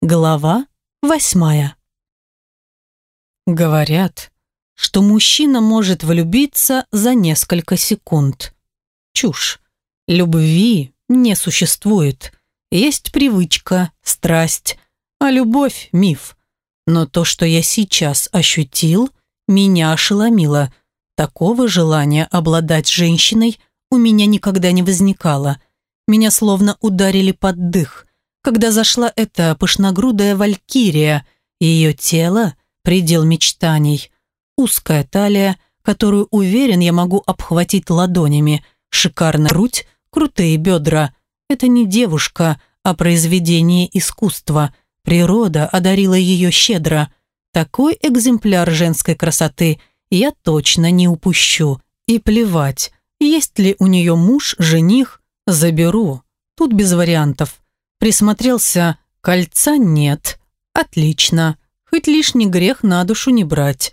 Глава восьмая. Говорят, что мужчина может влюбиться за несколько секунд. Чушь. Любви не существует. Есть привычка, страсть, а любовь – миф. Но то, что я сейчас ощутил, меня ошеломило. Такого желания обладать женщиной у меня никогда не возникало. Меня словно ударили под дых, когда зашла эта пышногрудая валькирия, ее тело – предел мечтаний, узкая талия, которую, уверен, я могу обхватить ладонями, шикарная грудь, крутые бедра. Это не девушка, а произведение искусства. Природа одарила ее щедро. Такой экземпляр женской красоты я точно не упущу. И плевать, есть ли у нее муж, жених, заберу. Тут без вариантов. Присмотрелся, кольца нет. Отлично. Хоть лишний грех на душу не брать.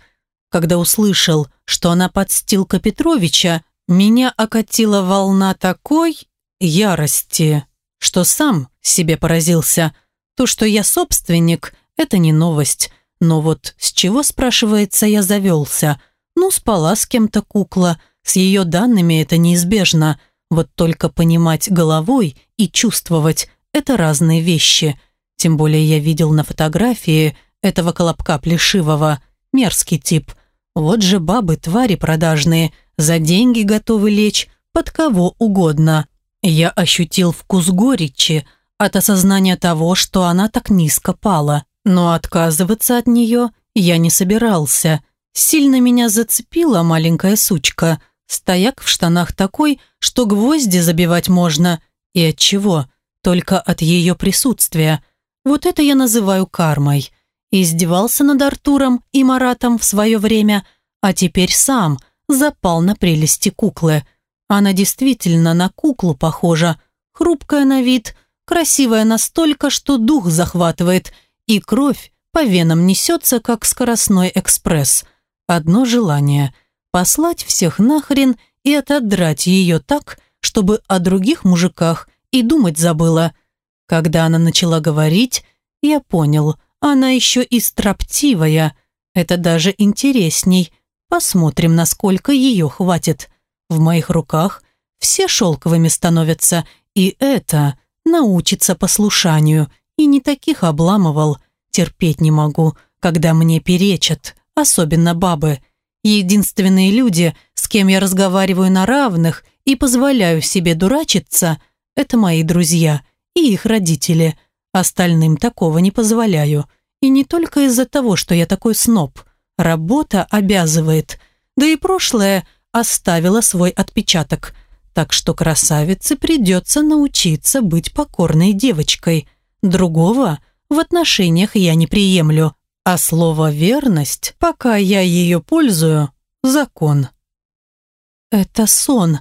Когда услышал, что она подстилка Петровича, меня окатила волна такой ярости, что сам себе поразился. То, что я собственник, это не новость. Но вот с чего, спрашивается, я завелся? Ну, спала с кем-то кукла. С ее данными это неизбежно. Вот только понимать головой и чувствовать это разные вещи. Тем более я видел на фотографии этого колобка плешивого. Мерзкий тип. Вот же бабы, твари продажные, за деньги готовы лечь под кого угодно. Я ощутил вкус горечи от осознания того, что она так низко пала. Но отказываться от нее я не собирался. Сильно меня зацепила маленькая сучка. Стояк в штанах такой, что гвозди забивать можно. И от чего? Только от ее присутствия. Вот это я называю кармой. Издевался над Артуром и Маратом в свое время, а теперь сам запал на прелести куклы. Она действительно на куклу похожа, хрупкая на вид, красивая настолько, что дух захватывает, и кровь по венам несется, как скоростной экспресс. Одно желание – послать всех нахрен и отодрать ее так, чтобы о других мужиках и думать забыла. Когда она начала говорить, я понял, она еще и строптивая. Это даже интересней. Посмотрим, насколько ее хватит. В моих руках все шелковыми становятся, и это научится послушанию. И не таких обламывал. Терпеть не могу, когда мне перечат, особенно бабы. Единственные люди, с кем я разговариваю на равных и позволяю себе дурачиться – это мои друзья и их родители. Остальным такого не позволяю. И не только из-за того, что я такой сноб. Работа обязывает. Да и прошлое оставило свой отпечаток. Так что красавице придется научиться быть покорной девочкой. Другого в отношениях я не приемлю. А слово «верность», пока я ее пользую, закон. Это сон.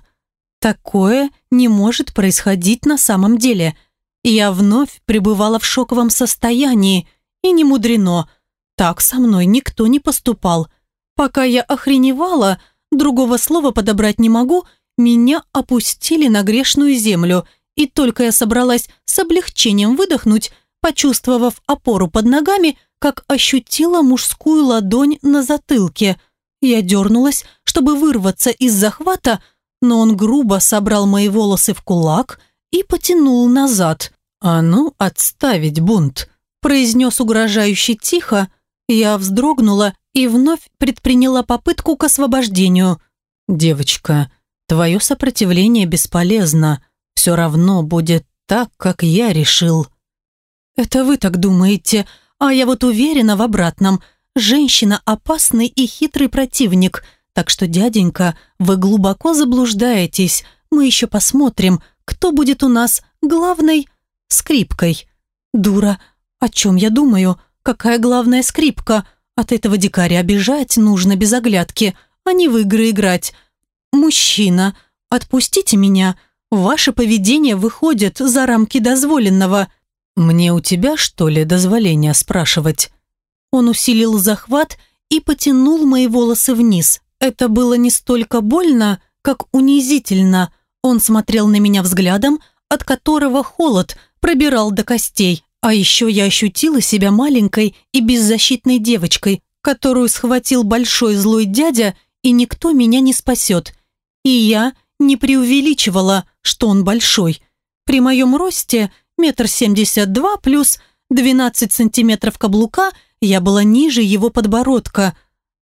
Такое не может происходить на самом деле. Я вновь пребывала в шоковом состоянии, и не мудрено. Так со мной никто не поступал. Пока я охреневала, другого слова подобрать не могу, меня опустили на грешную землю, и только я собралась с облегчением выдохнуть, почувствовав опору под ногами, как ощутила мужскую ладонь на затылке. Я дернулась, чтобы вырваться из захвата, но он грубо собрал мои волосы в кулак и потянул назад. «А ну, отставить бунт!» произнес угрожающе тихо. Я вздрогнула и вновь предприняла попытку к освобождению. «Девочка, твое сопротивление бесполезно. Все равно будет так, как я решил». «Это вы так думаете, а я вот уверена в обратном. Женщина – опасный и хитрый противник – так что, дяденька, вы глубоко заблуждаетесь. Мы еще посмотрим, кто будет у нас главной скрипкой. Дура, о чем я думаю? Какая главная скрипка? От этого дикаря бежать нужно без оглядки, а не в игры играть. Мужчина, отпустите меня. Ваше поведение выходит за рамки дозволенного. Мне у тебя, что ли, дозволение спрашивать? Он усилил захват и потянул мои волосы вниз. Это было не столько больно, как унизительно. Он смотрел на меня взглядом, от которого холод пробирал до костей, А еще я ощутила себя маленькой и беззащитной девочкой, которую схватил большой злой дядя, и никто меня не спасет. И я не преувеличивала, что он большой. При моем росте метр семьдесят два плюс двенадцать сантиметров каблука я была ниже его подбородка.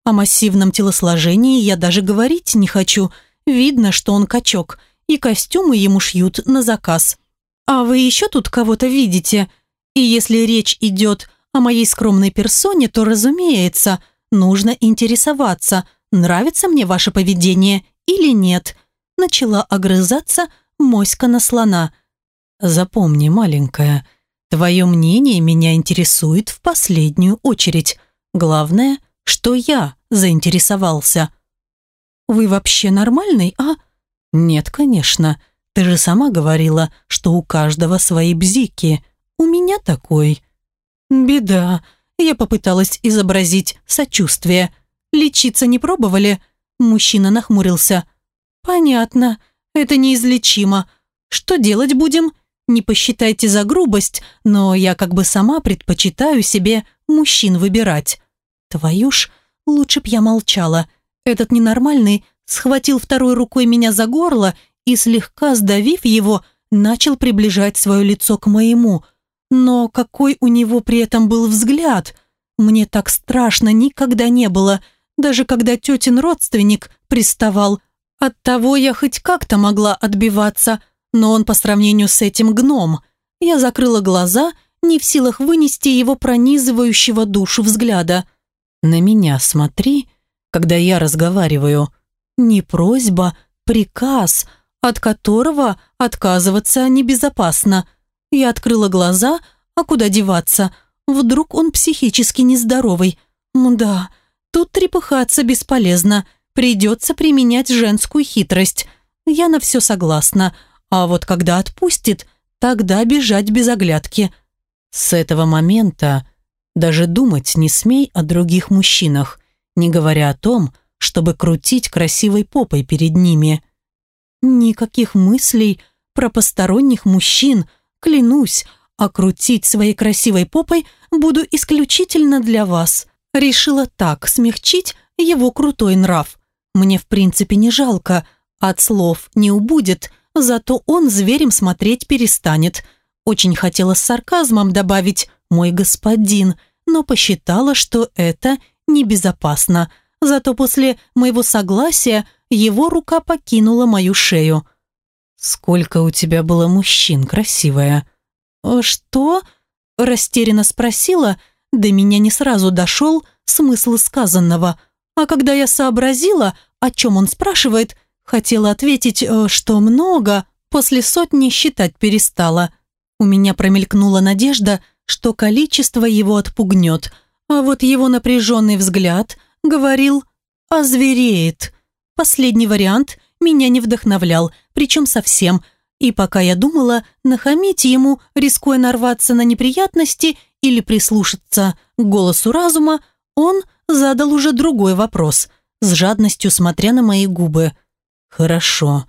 О массивном телосложении я даже говорить не хочу. Видно, что он качок, и костюмы ему шьют на заказ. А вы еще тут кого-то видите? И если речь идет о моей скромной персоне, то, разумеется, нужно интересоваться, нравится мне ваше поведение или нет. Начала огрызаться моська на слона. Запомни, маленькая, твое мнение меня интересует в последнюю очередь. Главное, что я заинтересовался. Вы вообще нормальный, а? Нет, конечно. Ты же сама говорила, что у каждого свои бзики. У меня такой. Беда. Я попыталась изобразить сочувствие. Лечиться не пробовали? Мужчина нахмурился. Понятно. Это неизлечимо. Что делать будем? Не посчитайте за грубость, но я как бы сама предпочитаю себе мужчин выбирать. Твою ж, лучше б я молчала. Этот ненормальный схватил второй рукой меня за горло и, слегка сдавив его, начал приближать свое лицо к моему. Но какой у него при этом был взгляд! Мне так страшно никогда не было, даже когда тетин родственник приставал. Оттого я хоть как-то могла отбиваться, но он по сравнению с этим гном. Я закрыла глаза, не в силах вынести его пронизывающего душу взгляда. «На меня смотри, когда я разговариваю. Не просьба, приказ, от которого отказываться небезопасно. Я открыла глаза, а куда деваться? Вдруг он психически нездоровый. Да, тут трепыхаться бесполезно. Придется применять женскую хитрость. Я на все согласна. А вот когда отпустит, тогда бежать без оглядки. С этого момента даже думать не смей о других мужчинах, не говоря о том, чтобы крутить красивой попой перед ними. Никаких мыслей про посторонних мужчин, клянусь, а крутить своей красивой попой буду исключительно для вас. Решила так смягчить его крутой нрав. Мне в принципе не жалко, от слов не убудет, зато он зверем смотреть перестанет. Очень хотела с сарказмом добавить «мой господин», но посчитала, что это небезопасно. Зато после моего согласия его рука покинула мою шею. «Сколько у тебя было мужчин, красивая?» «Э, «Что?» – растерянно спросила, до меня не сразу дошел смысл сказанного. А когда я сообразила, о чем он спрашивает, хотела ответить, э, что много, после сотни считать перестала. У меня промелькнула надежда, что количество его отпугнет, а вот его напряженный взгляд говорил «озвереет». Последний вариант меня не вдохновлял, причем совсем, и пока я думала нахамить ему, рискуя нарваться на неприятности или прислушаться к голосу разума, он задал уже другой вопрос, с жадностью смотря на мои губы. «Хорошо,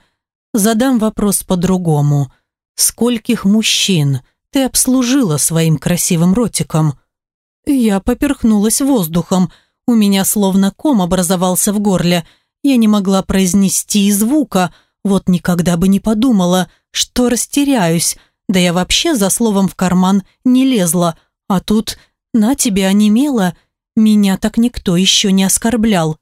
задам вопрос по-другому. Скольких мужчин ты обслужила своим красивым ротиком?» Я поперхнулась воздухом, у меня словно ком образовался в горле – я не могла произнести и звука, вот никогда бы не подумала, что растеряюсь, да я вообще за словом в карман не лезла, а тут на тебе онемела, меня так никто еще не оскорблял.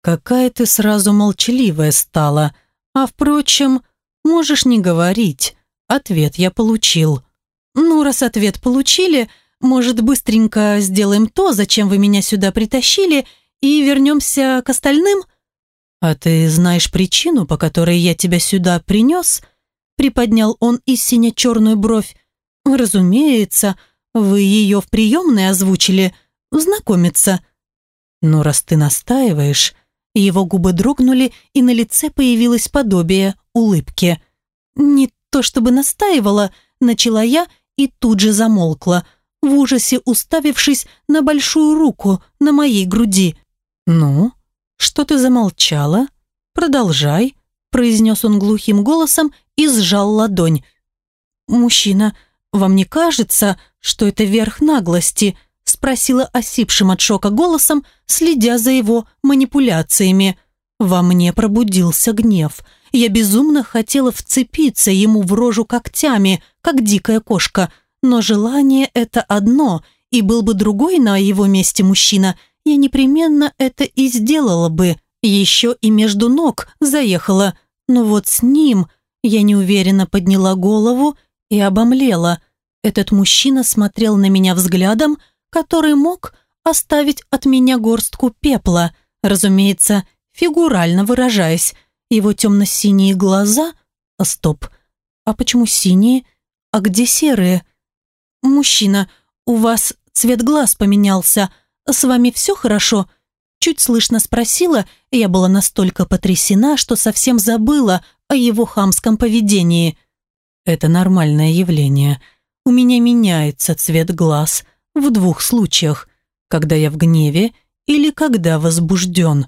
Какая ты сразу молчаливая стала, а впрочем, можешь не говорить, ответ я получил. Ну, раз ответ получили, может, быстренько сделаем то, зачем вы меня сюда притащили, и вернемся к остальным?» «А ты знаешь причину, по которой я тебя сюда принес?» Приподнял он из сине-черную бровь. «Разумеется, вы ее в приемной озвучили. Знакомиться». «Ну, раз ты настаиваешь...» Его губы дрогнули, и на лице появилось подобие улыбки. «Не то чтобы настаивала», — начала я и тут же замолкла, в ужасе уставившись на большую руку на моей груди. «Ну?» «Что ты замолчала? Продолжай», – произнес он глухим голосом и сжал ладонь. «Мужчина, вам не кажется, что это верх наглости?» спросила осипшим от шока голосом, следя за его манипуляциями. Во мне пробудился гнев. Я безумно хотела вцепиться ему в рожу когтями, как дикая кошка, но желание это одно, и был бы другой на его месте мужчина, я непременно это и сделала бы. Еще и между ног заехала, но вот с ним я неуверенно подняла голову и обомлела. Этот мужчина смотрел на меня взглядом, который мог оставить от меня горстку пепла, разумеется, фигурально выражаясь. Его темно-синие глаза... А, стоп. А почему синие? А где серые? Мужчина, у вас цвет глаз поменялся. С вами все хорошо? Чуть слышно спросила, я была настолько потрясена, что совсем забыла о его хамском поведении. Это нормальное явление. У меня меняется цвет глаз в двух случаях, когда я в гневе или когда возбужден.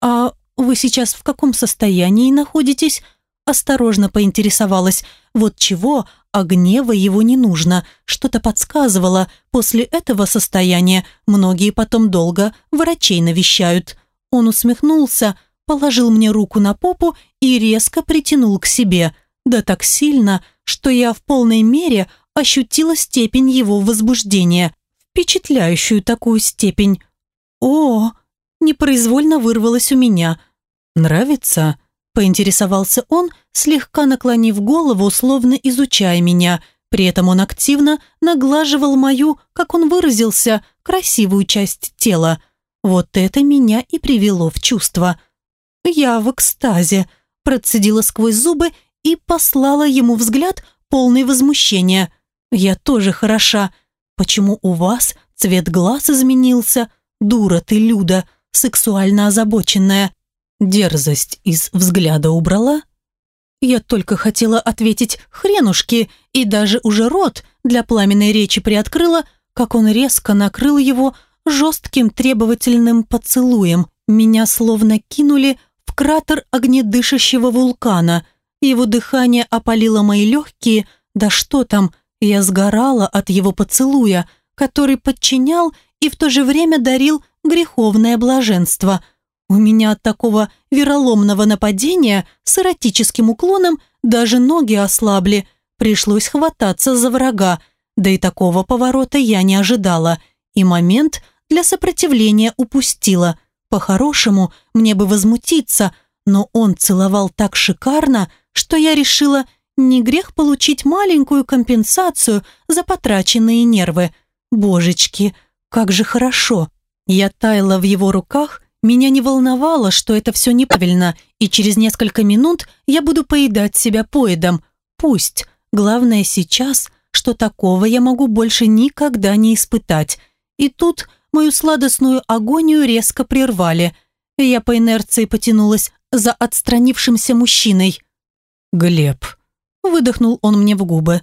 А вы сейчас в каком состоянии находитесь? Осторожно поинтересовалась. Вот чего, а гнева его не нужно. Что-то подсказывало. После этого состояния многие потом долго врачей навещают. Он усмехнулся, положил мне руку на попу и резко притянул к себе. Да так сильно, что я в полной мере ощутила степень его возбуждения. Впечатляющую такую степень. О, непроизвольно вырвалось у меня. Нравится? Поинтересовался он, слегка наклонив голову, словно изучая меня. При этом он активно наглаживал мою, как он выразился, красивую часть тела. Вот это меня и привело в чувство. Я в экстазе. Процедила сквозь зубы и послала ему взгляд, полный возмущения. «Я тоже хороша. Почему у вас цвет глаз изменился? Дура ты, Люда, сексуально озабоченная. Дерзость из взгляда убрала? Я только хотела ответить «хренушки» и даже уже рот для пламенной речи приоткрыла, как он резко накрыл его жестким требовательным поцелуем. Меня словно кинули в кратер огнедышащего вулкана. Его дыхание опалило мои легкие, да что там, я сгорала от его поцелуя, который подчинял и в то же время дарил греховное блаженство – у меня от такого вероломного нападения с эротическим уклоном даже ноги ослабли. Пришлось хвататься за врага. Да и такого поворота я не ожидала. И момент для сопротивления упустила. По-хорошему, мне бы возмутиться, но он целовал так шикарно, что я решила, не грех получить маленькую компенсацию за потраченные нервы. Божечки, как же хорошо. Я таяла в его руках меня не волновало, что это все неправильно, и через несколько минут я буду поедать себя поедом. Пусть. Главное сейчас, что такого я могу больше никогда не испытать. И тут мою сладостную агонию резко прервали. Я по инерции потянулась за отстранившимся мужчиной. «Глеб», — выдохнул он мне в губы.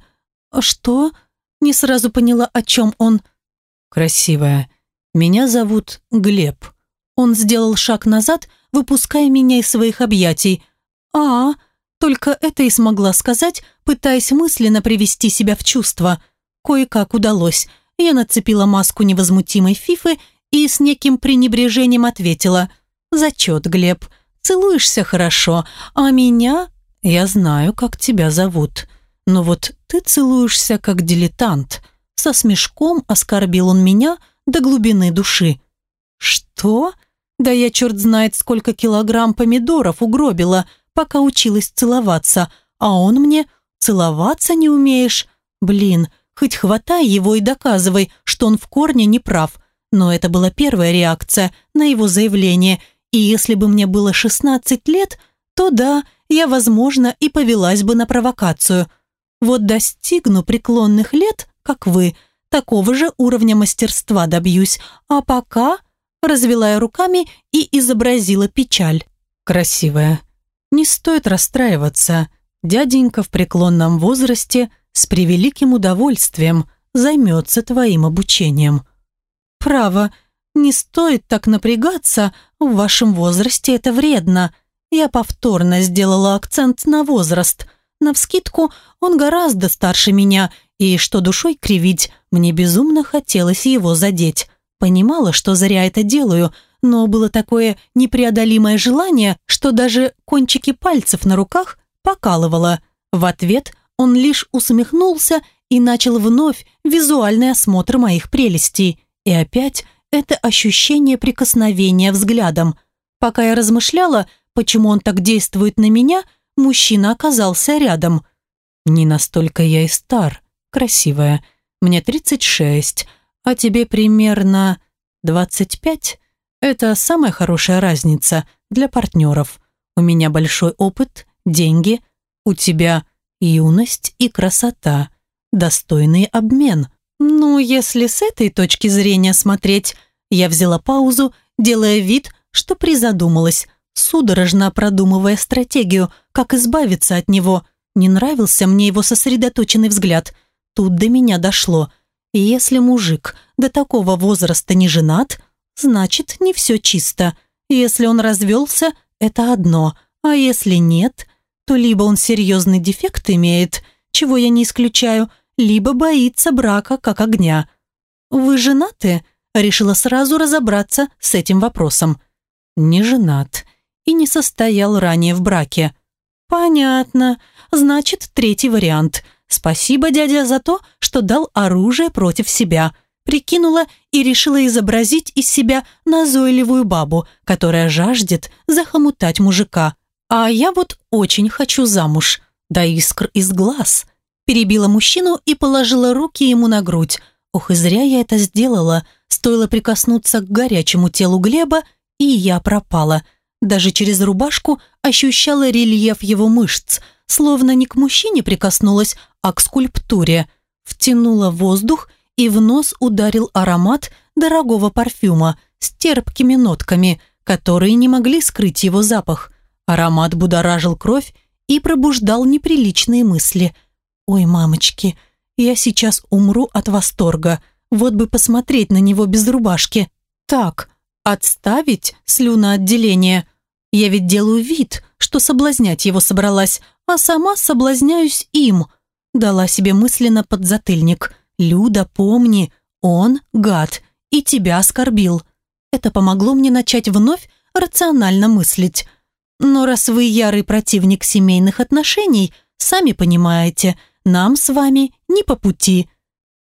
«Что?» Не сразу поняла, о чем он. «Красивая. Меня зовут Глеб». Он сделал шаг назад, выпуская меня из своих объятий. а, только это и смогла сказать, пытаясь мысленно привести себя в чувство. Кое-как удалось. Я нацепила маску невозмутимой фифы и с неким пренебрежением ответила. «Зачет, Глеб. Целуешься хорошо, а меня...» «Я знаю, как тебя зовут. Но вот ты целуешься как дилетант». Со смешком оскорбил он меня до глубины души. «Что?» Да я черт знает, сколько килограмм помидоров угробила, пока училась целоваться, а он мне «целоваться не умеешь». Блин, хоть хватай его и доказывай, что он в корне не прав. Но это была первая реакция на его заявление, и если бы мне было 16 лет, то да, я, возможно, и повелась бы на провокацию. Вот достигну преклонных лет, как вы, такого же уровня мастерства добьюсь, а пока развела я руками и изобразила печаль. «Красивая. Не стоит расстраиваться. Дяденька в преклонном возрасте с превеликим удовольствием займется твоим обучением». «Право, не стоит так напрягаться, в вашем возрасте это вредно». Я повторно сделала акцент на возраст. Навскидку он гораздо старше меня, И что душой кривить, мне безумно хотелось его задеть. Понимала, что зря это делаю, но было такое непреодолимое желание, что даже кончики пальцев на руках покалывало. В ответ он лишь усмехнулся и начал вновь визуальный осмотр моих прелестей. И опять это ощущение прикосновения взглядом. Пока я размышляла, почему он так действует на меня, мужчина оказался рядом. Не настолько я и стар, красивая. Мне 36, а тебе примерно 25. Это самая хорошая разница для партнеров. У меня большой опыт, деньги, у тебя юность и красота. Достойный обмен. Ну, если с этой точки зрения смотреть, я взяла паузу, делая вид, что призадумалась, судорожно продумывая стратегию, как избавиться от него. Не нравился мне его сосредоточенный взгляд. Тут до меня дошло. Если мужик до такого возраста не женат, значит, не все чисто. Если он развелся, это одно, а если нет, то либо он серьезный дефект имеет, чего я не исключаю, либо боится брака как огня. «Вы женаты?» Решила сразу разобраться с этим вопросом. Не женат и не состоял ранее в браке. «Понятно. Значит, третий вариант. Спасибо, дядя, за то, что дал оружие против себя», прикинула и решила изобразить из себя назойливую бабу, которая жаждет захомутать мужика. А я вот очень хочу замуж. Да искр из глаз. Перебила мужчину и положила руки ему на грудь. Ох, и зря я это сделала. Стоило прикоснуться к горячему телу Глеба, и я пропала. Даже через рубашку ощущала рельеф его мышц, словно не к мужчине прикоснулась, а к скульптуре. Втянула воздух и в нос ударил аромат дорогого парфюма с терпкими нотками, которые не могли скрыть его запах. Аромат будоражил кровь и пробуждал неприличные мысли. «Ой, мамочки, я сейчас умру от восторга. Вот бы посмотреть на него без рубашки. Так, отставить слюноотделение. Я ведь делаю вид, что соблазнять его собралась, а сама соблазняюсь им». Дала себе мысленно подзатыльник – «Люда, помни, он гад и тебя оскорбил». Это помогло мне начать вновь рационально мыслить. Но раз вы ярый противник семейных отношений, сами понимаете, нам с вами не по пути.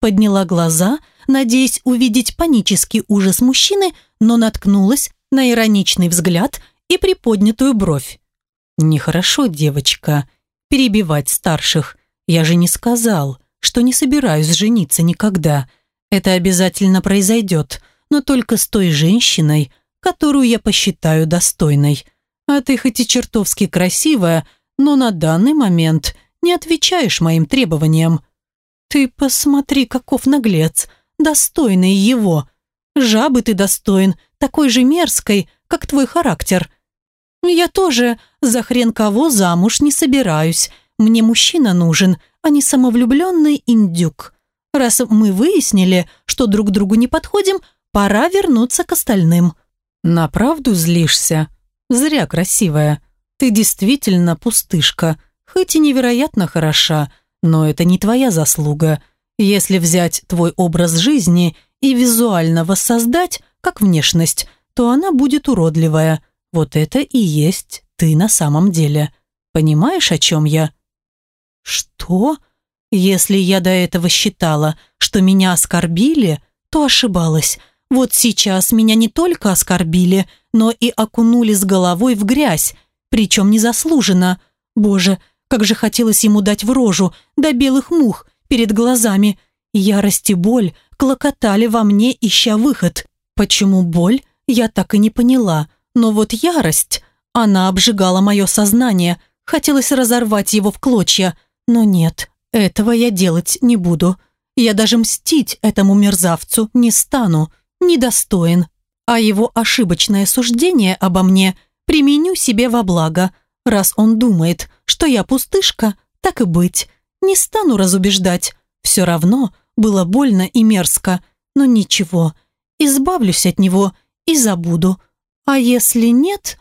Подняла глаза, надеясь увидеть панический ужас мужчины, но наткнулась на ироничный взгляд и приподнятую бровь. «Нехорошо, девочка, перебивать старших. Я же не сказал что не собираюсь жениться никогда. Это обязательно произойдет, но только с той женщиной, которую я посчитаю достойной. А ты хоть и чертовски красивая, но на данный момент не отвечаешь моим требованиям. Ты посмотри, каков наглец, достойный его. Жабы ты достоин, такой же мерзкой, как твой характер. Я тоже за хрен кого замуж не собираюсь. Мне мужчина нужен, а не самовлюбленный индюк. Раз мы выяснили, что друг другу не подходим, пора вернуться к остальным. На правду злишься? Зря красивая. Ты действительно пустышка, хоть и невероятно хороша, но это не твоя заслуга. Если взять твой образ жизни и визуально воссоздать, как внешность, то она будет уродливая. Вот это и есть ты на самом деле. Понимаешь, о чем я? Что? Если я до этого считала, что меня оскорбили, то ошибалась. Вот сейчас меня не только оскорбили, но и окунули с головой в грязь, причем незаслуженно. Боже, как же хотелось ему дать в рожу, до белых мух, перед глазами. Ярость и боль клокотали во мне, ища выход. Почему боль, я так и не поняла. Но вот ярость, она обжигала мое сознание, хотелось разорвать его в клочья. Но нет, этого я делать не буду. Я даже мстить этому мерзавцу не стану, недостоин. А его ошибочное суждение обо мне применю себе во благо. Раз он думает, что я пустышка, так и быть. Не стану разубеждать. Все равно было больно и мерзко. Но ничего, избавлюсь от него и забуду. А если нет,